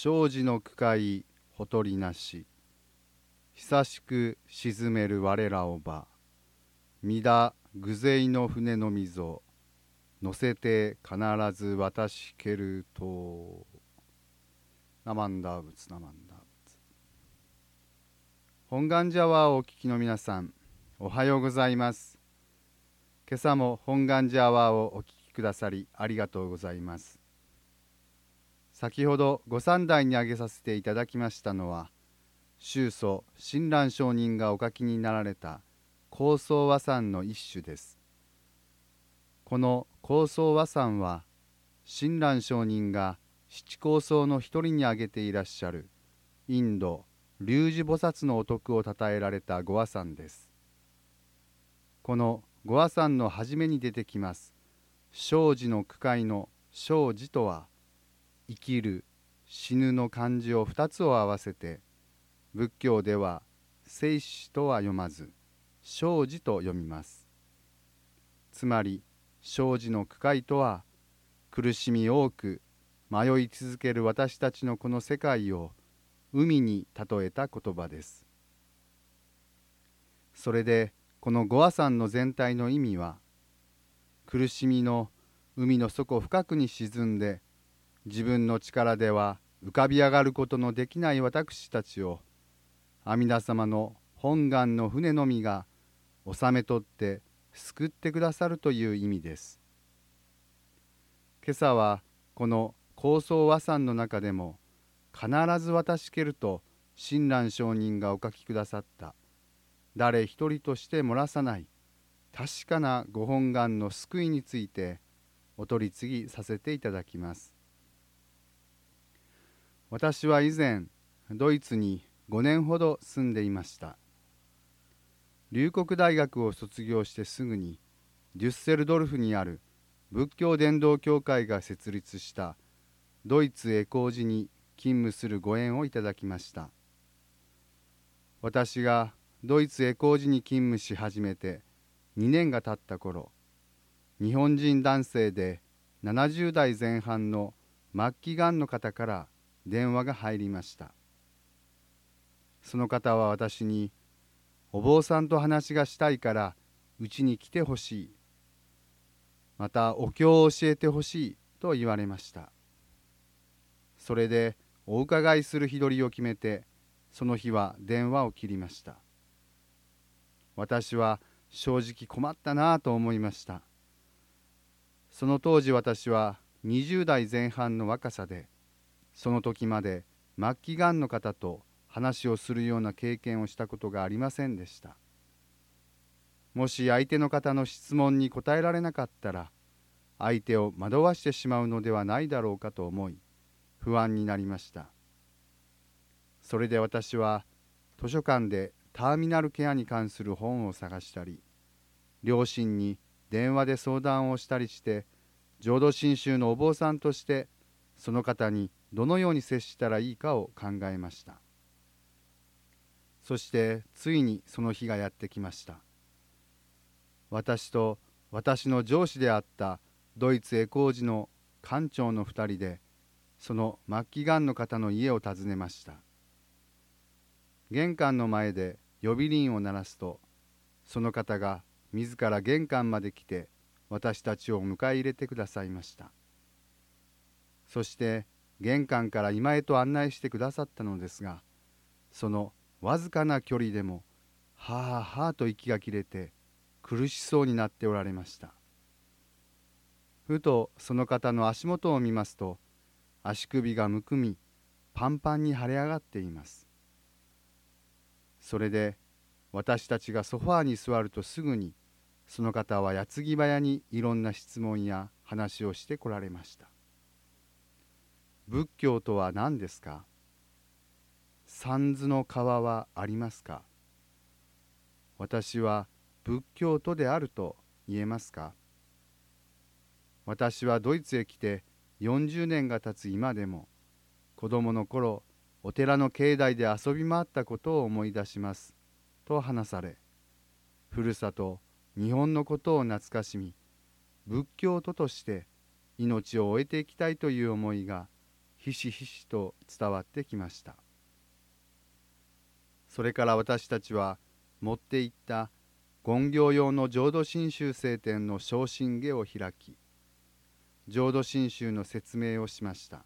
生児の区会ほとりなし。久しく沈める我らをば皆偶然の船の溝乗せて必ず渡しけるとナマンダー仏ナマンダー仏本願寺アワーをお聞きの皆さんおはようございます。今朝も本願寺アワーをお聞きくださりありがとうございます。先ほどご三代に挙げさせていただきましたのは宗祖親鸞上人がお書きになられた高僧和算の一種です。この高僧和算は親鸞上人が七高僧の一人に挙げていらっしゃるインド龍樹菩薩のお徳をたたえられた五和算です。この五和算の初めに出てきます生児の句会の生児とは生きる死ぬの漢字を2つを合わせて仏教では生死とは読まず生児と読みます。つまり生児の句会とは苦しみ多く迷い続ける私たちのこの世界を海に例えた言葉です。それでこの五和山の全体の意味は苦しみの海の底深くに沈んで自分の力では浮かび上がることのできない私たちを阿弥陀様の本願の船のみが収め取って救ってくださるという意味です。今朝はこの高僧和算の中でも必ず渡しけると親鸞上人がお書きくださった。誰一人として漏らさない確かなご本願の救いについてお取り次ぎさせていただきます。私は以前ドイツに5年ほど住んでいました。龍谷大学を卒業してすぐにデュッセルドルフにある仏教伝道協会が設立したドイツエコー寺に勤務するご縁をいただきました。私がドイツエコー寺に勤務し始めて2年が経った頃日本人男性で70代前半の末期がんの方から電話が入りました。その方は私に「お坊さんと話がしたいからうちに来てほしい」またお経を教えてほしいと言われました。それでお伺いする日取りを決めてその日は電話を切りました。私は正直困ったなぁと思いました。その当時私は20代前半の若さでその時まで末期がんの方と話をするような経験をしたことがありませんでした。もし相手の方の質問に答えられなかったら相手を惑わしてしまうのではないだろうかと思い不安になりました。それで私は図書館でターミナルケアに関する本を探したり両親に電話で相談をしたりして浄土真宗のお坊さんとしてその方にどのように接したらいいかを考えました。そしてついにその日がやってきました。私と私の上司であったドイツエコー寺の館長の2人でその末期がんの方の家を訪ねました。玄関の前で呼び鈴を鳴らすとその方が自ら玄関まで来て私たちを迎え入れてくださいました。そして玄関から今へと案内してくださったのですがそのわずかな距離でもはあはあと息が切れて苦しそうになっておられました。ふとその方の足元を見ますと足首がむくみパンパンに腫れ上がっています。それで私たちがソファーに座るとすぐにその方は矢継ぎ早にいろんな質問や話をしてこられました。仏教とは何ですか？三途の川はありますか？私は仏教徒であると言えますか？私はドイツへ来て40年が経つ今でも子供の頃お寺の境内で遊び回ったことを思い出しますと話されふるさと日本のことを懐かしみ仏教徒として命を終えていきたいという思いがひしひしと伝わってきました。それから私たちは持っていった権行用の浄土真宗聖典の昇進下を開き浄土真宗の説明をしました。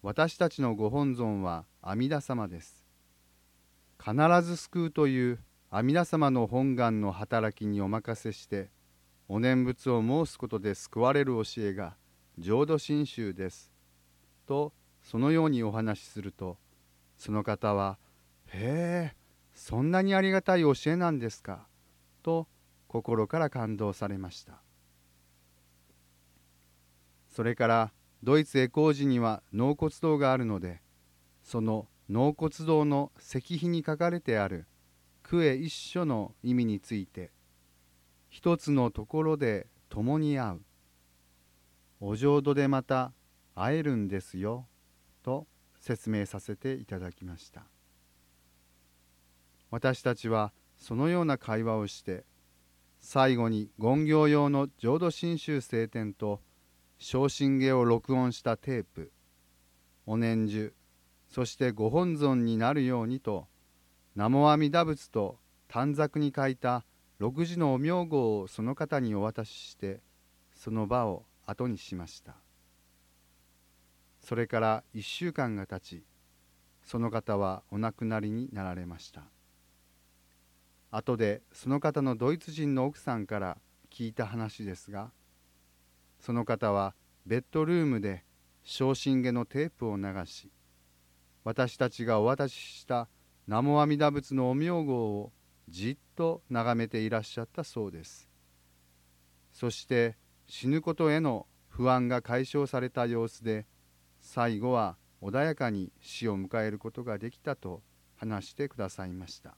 私たちのご本尊は阿弥陀様です。必ず救うという阿弥陀様の本願の働きにお任せしてお念仏を申すことで救われる教えが浄土真宗です。とそのようにお話しするとその方は「へえそんなにありがたい教えなんですか」と心から感動されました。それからドイツエコー寺には納骨堂があるのでその納骨堂の石碑に書かれてあるクエ一緒の意味について一つのところで共に会う。お浄土でまた会えるんですよと説明させていただきました。私たちはそのような会話をして最後に言行用の浄土真宗聖典と昇進下を録音したテープお念珠そしてご本尊になるようにと南無阿弥陀仏と短冊に書いた六時のお名号をその方にお渡ししてその場を後にしました。それから一週間が経ちその方はお亡くなりになられました。後でその方のドイツ人の奥さんから聞いた話ですがその方はベッドルームで昇進下のテープを流し私たちがお渡しした南無阿弥陀仏のお名号をじっと眺めていらっしゃったそうです。そして死ぬことへの不安が解消された様子で最後は穏やかに死を迎えることができたと話してくださいました。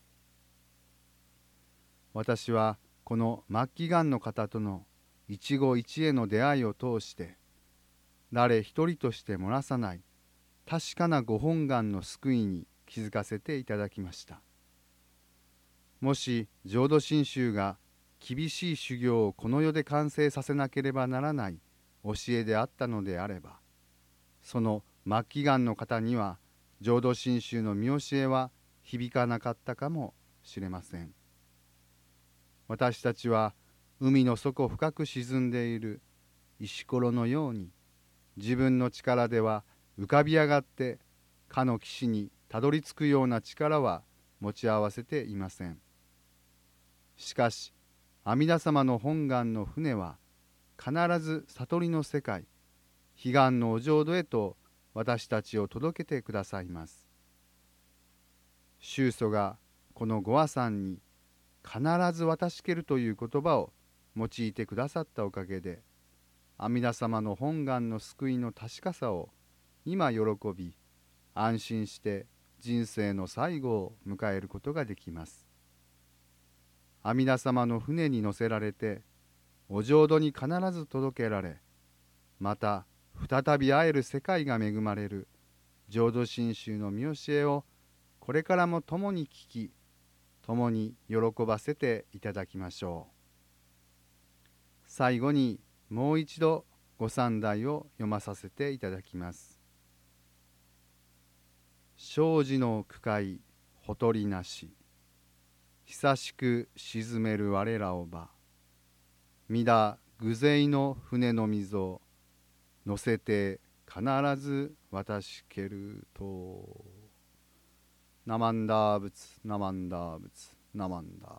私はこの末期がんの方との一期一会の出会いを通して誰一人として漏らさない確かなご本願の救いに気づかせていただきました。もし浄土真宗が厳しい修行をこの世で完成させなければならない。教えであったのであれば。その末期がんの方には浄土真宗の見教えは響かなかったかもしれません。私たちは海の底深く沈んでいる。石ころのように自分の力では浮かび上がってかの岸にたどり着くような力は持ち合わせていません。しかし阿弥陀様の本願の船は必ず悟りの世界彼岸のお浄土へと私たちを届けてくださいます。宗祖がこのご阿さんに必ず渡しけるという言葉を用いてくださったおかげで阿弥陀様の本願の救いの確かさを今喜び安心して人生の最後を迎えることができます。阿弥陀様の船に乗せられてお浄土に必ず届けられまた再び会える世界が恵まれる浄土真宗の見教えをこれからも共に聞き共に喜ばせていただきましょう。最後にもう一度ご三代を読まさせていただきます。生児の区会ほとりなし。久しく沈める我らをば皆偶然の船の溝を乗せて必ず渡しけると。ナマンダー仏ナマンダー仏ナマンダー